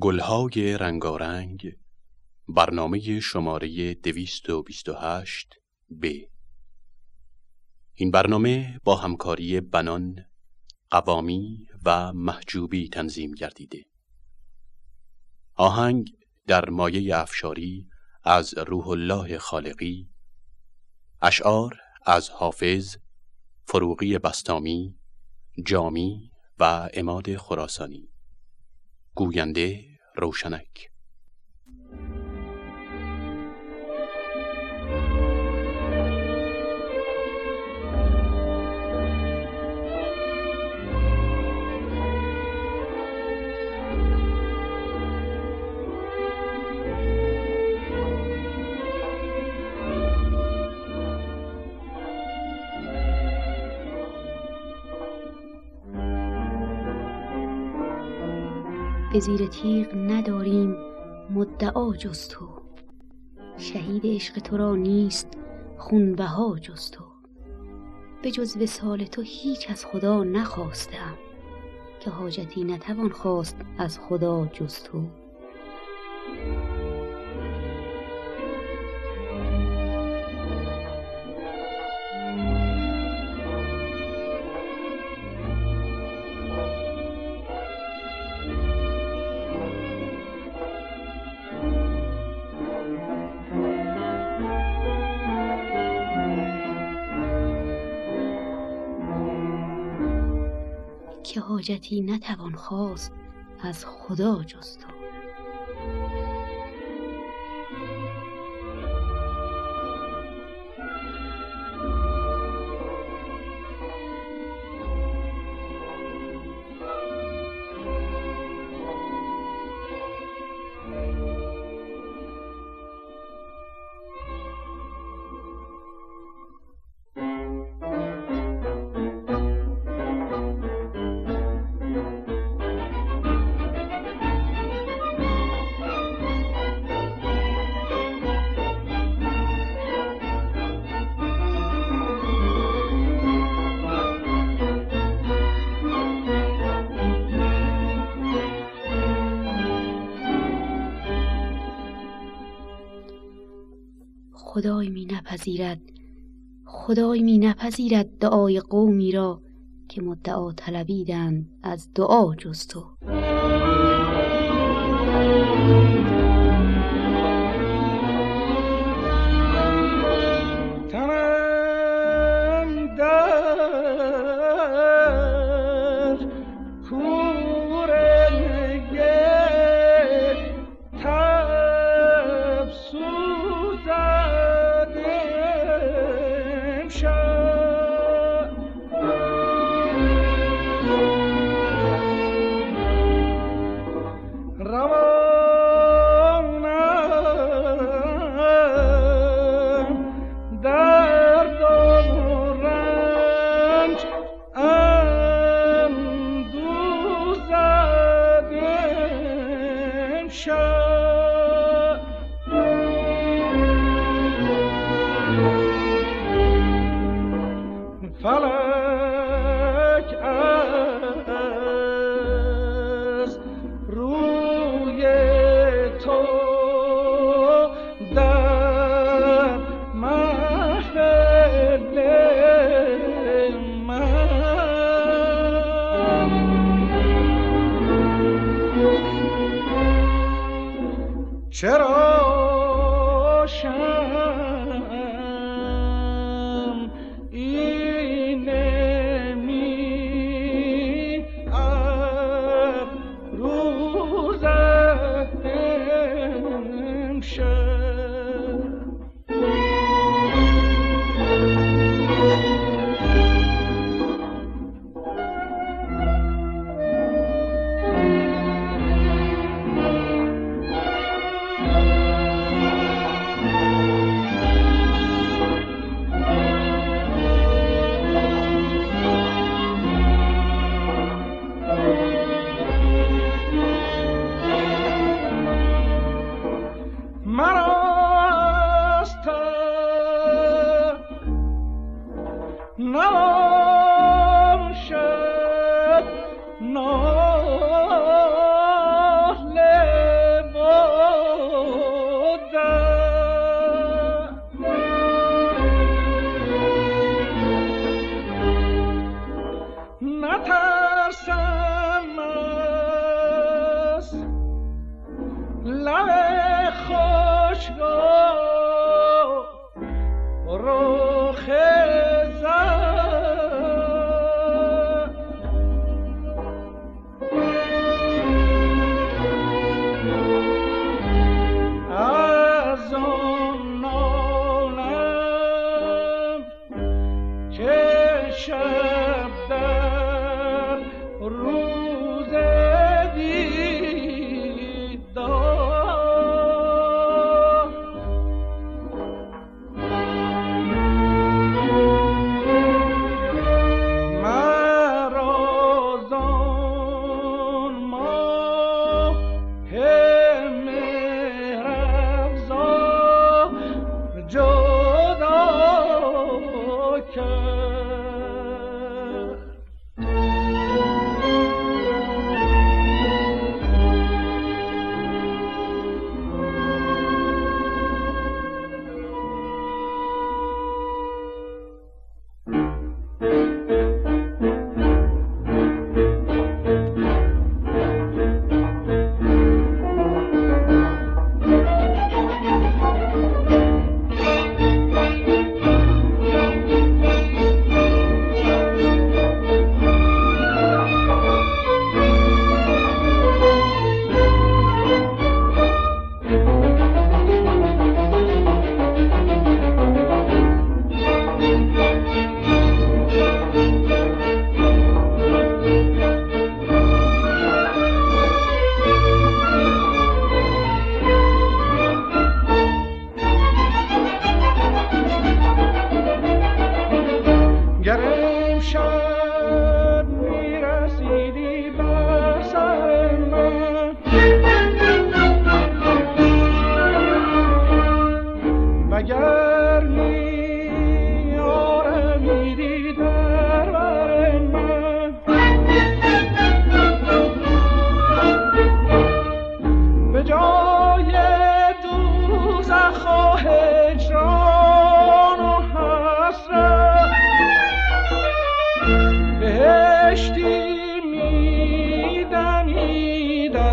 گلهای رنگارنگ برنامه شماره 228 ب. این برنامه با همکاری بنان، قوامی و محجوبی تنظیم گردیده. آهنگ در مایه افشاری از روح الله خالقی اشعار از حافظ فروغی بستامی جامی و اماد خراسانی. گوینده روشنک. به زیر تیغ نداریم. مدعا جز تو. شهید عشق تو را نیست خونبها جز تو. به جز وسال تو هیچ از خدا نخواستم. که حاجتی نتوان خواست از خدا جز تو. حاجتی نتوان خواست از خدا جز خدای می نپذیرد. خدای می نپذیرد دعای قومی را که مدعا طلبیدند از دعا جز تو.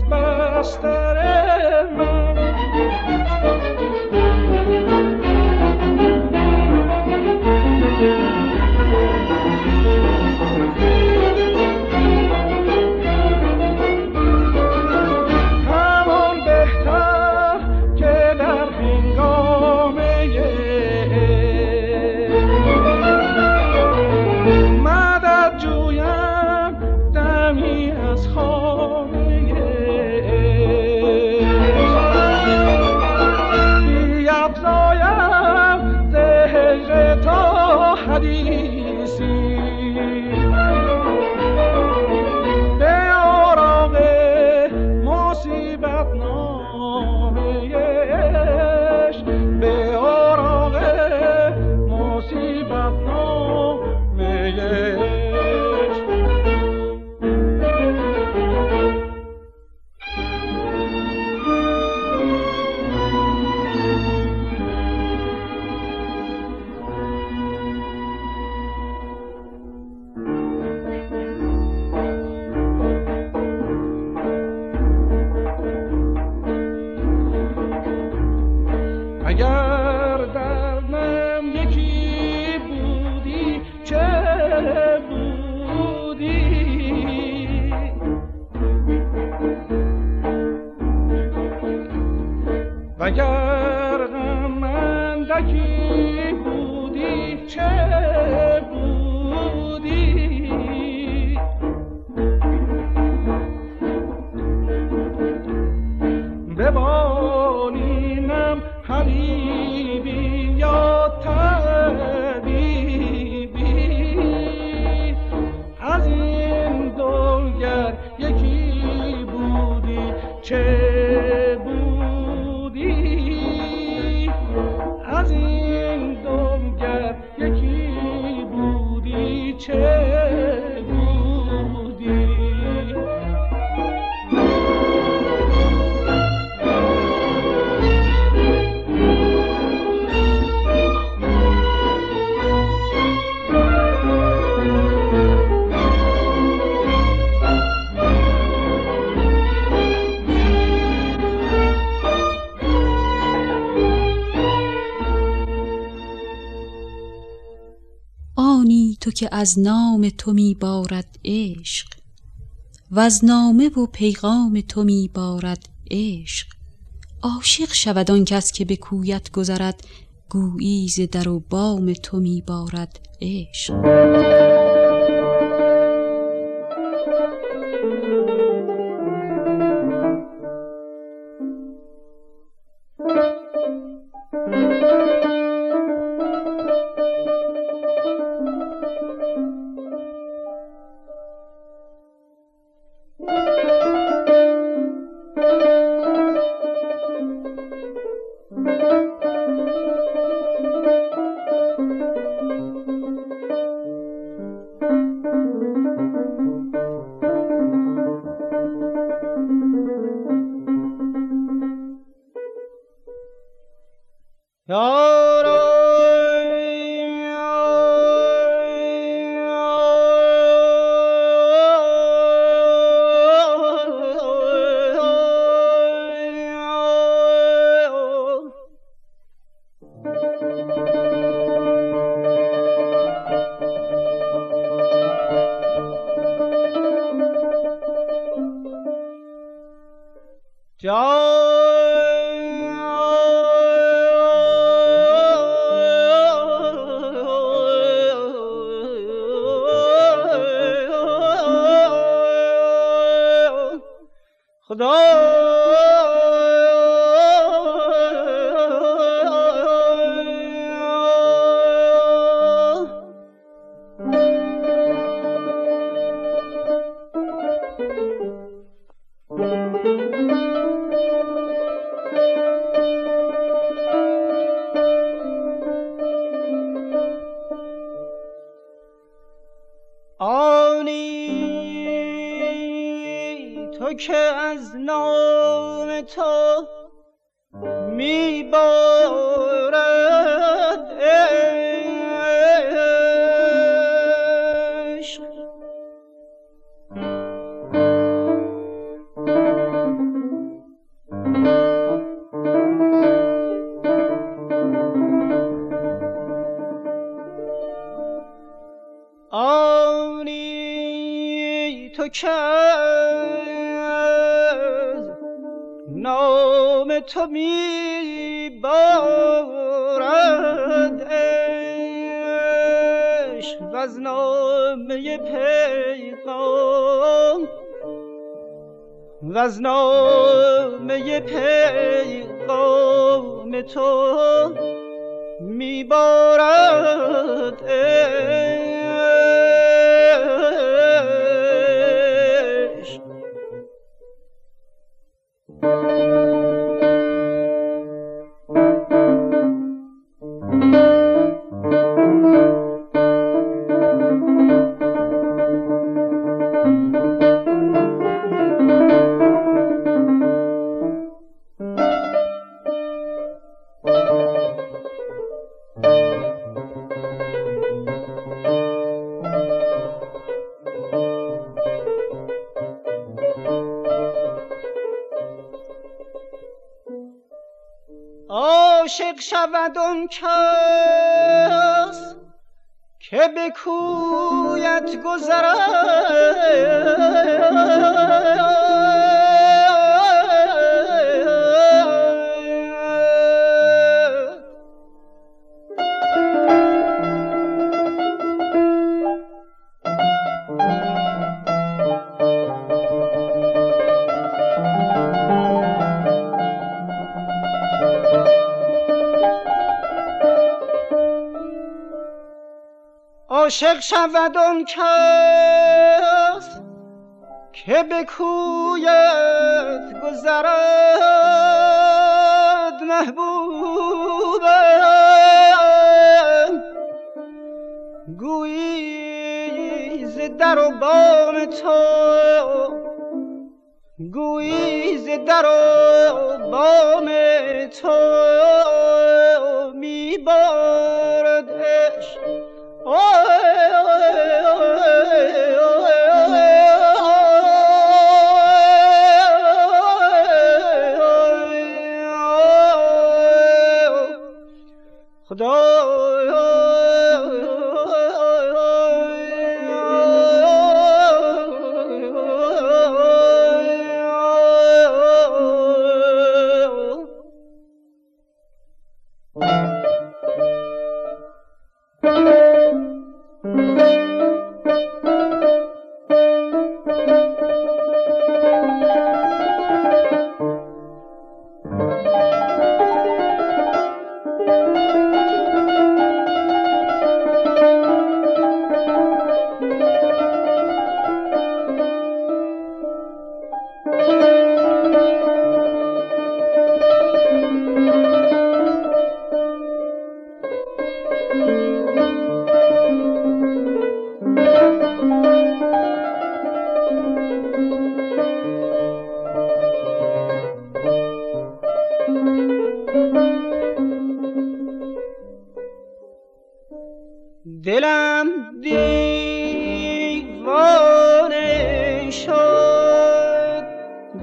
تو که از نام تو می بارد عشق و از نامه و پیغام تو می بارد عشق. عاشق شود آن کس که به کویت گذرد گویی ز در و بام تو می بارد عشق. از نامه پیغام تو میبارد عاشق شود آن کس که به کویت گذرد محبوبم گویی ز در و بام تو گویی ز در و بام تو میبارد عشق.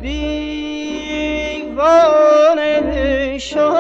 دیوانه شد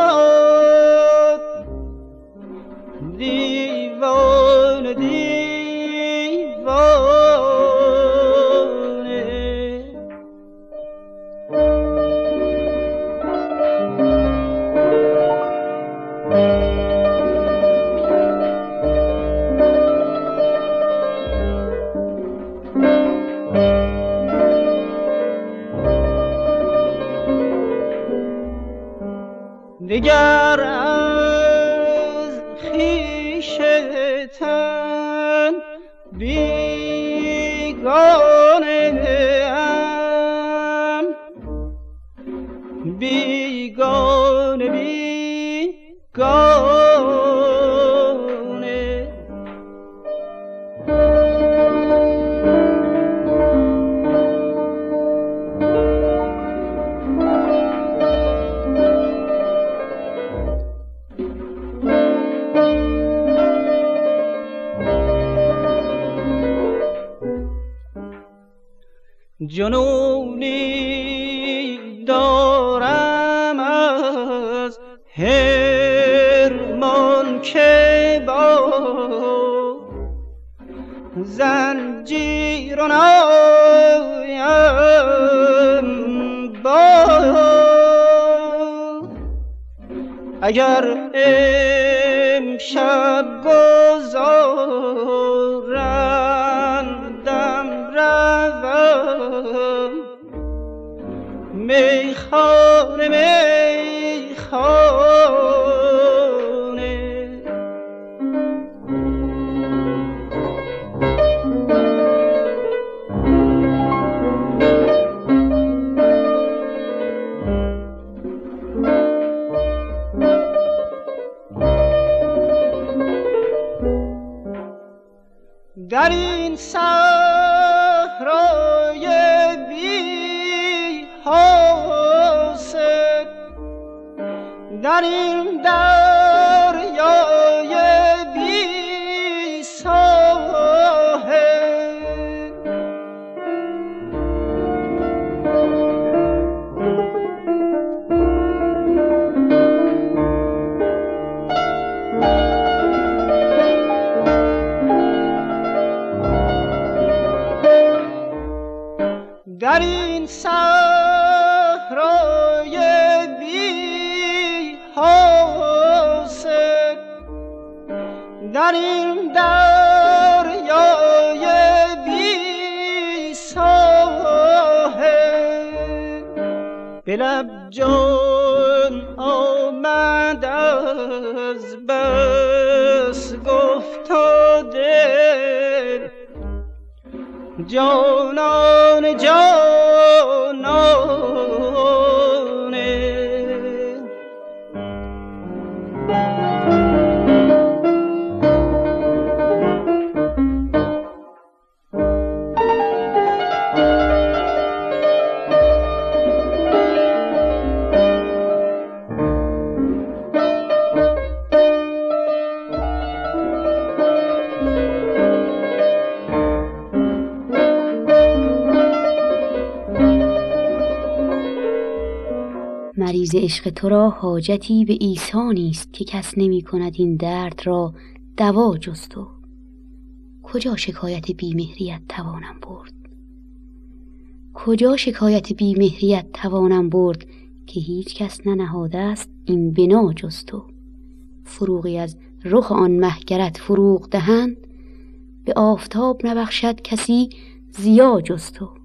جنونی دارم از هرمان که با زنجیر نایم با اگر دریای بی ساحل به لب جان آمد از بس گفتاده جانان جانانه مریض عشق تو را حاجتی به عیسی نیست که کس نمی کند این درد را دوا جز تو. کجا شکایت بیمهریت توانم برد؟ کجا شکایت بیمهریت توانم برد که هیچ کس ننهاده است این بنا جز تو؟ فروغی از رخ آن مهگرت فروغ دهند به آفتاب نبخشد کسی زیا جز تو.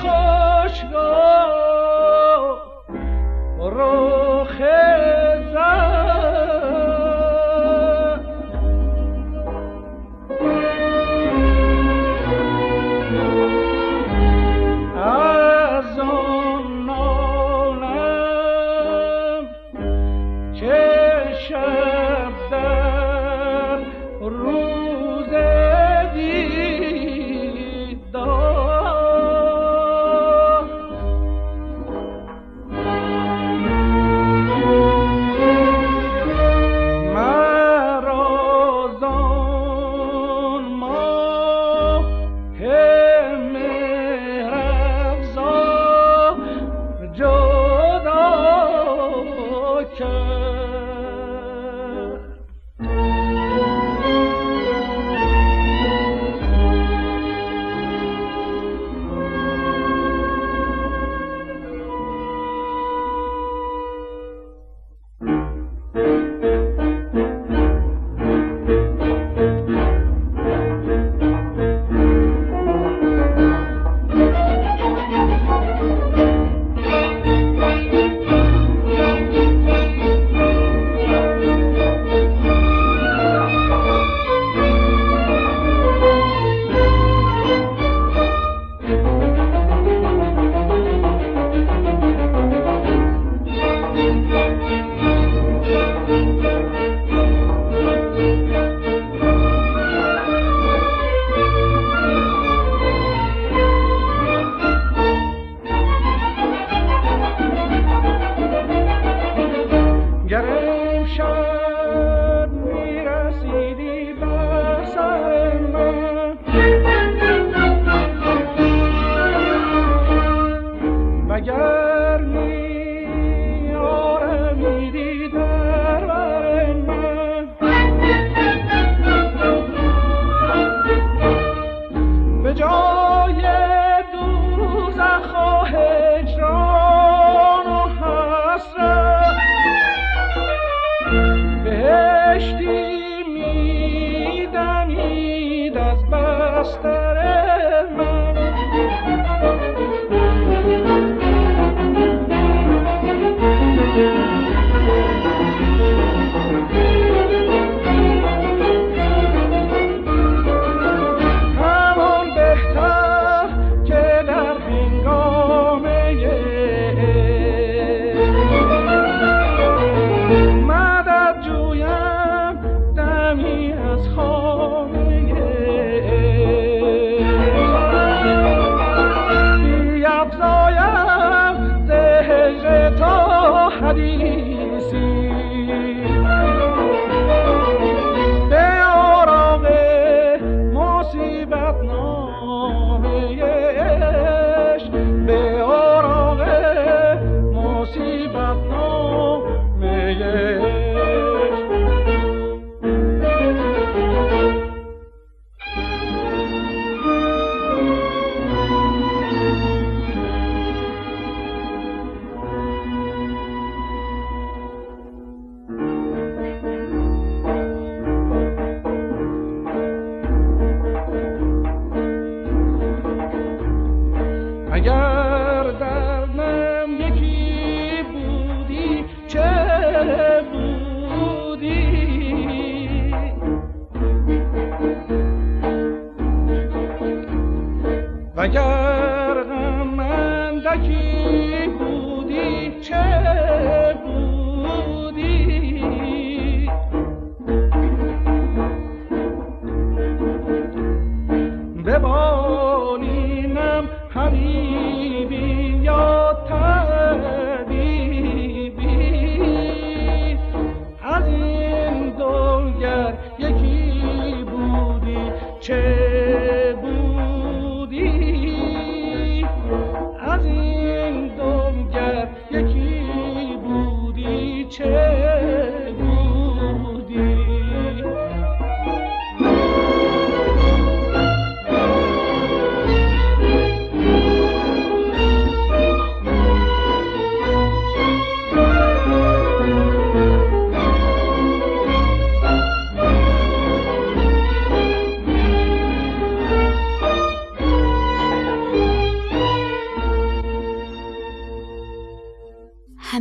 خوشگاه رو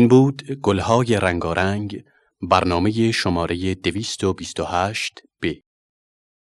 این بود گلهای رنگارنگ برنامه شماره 228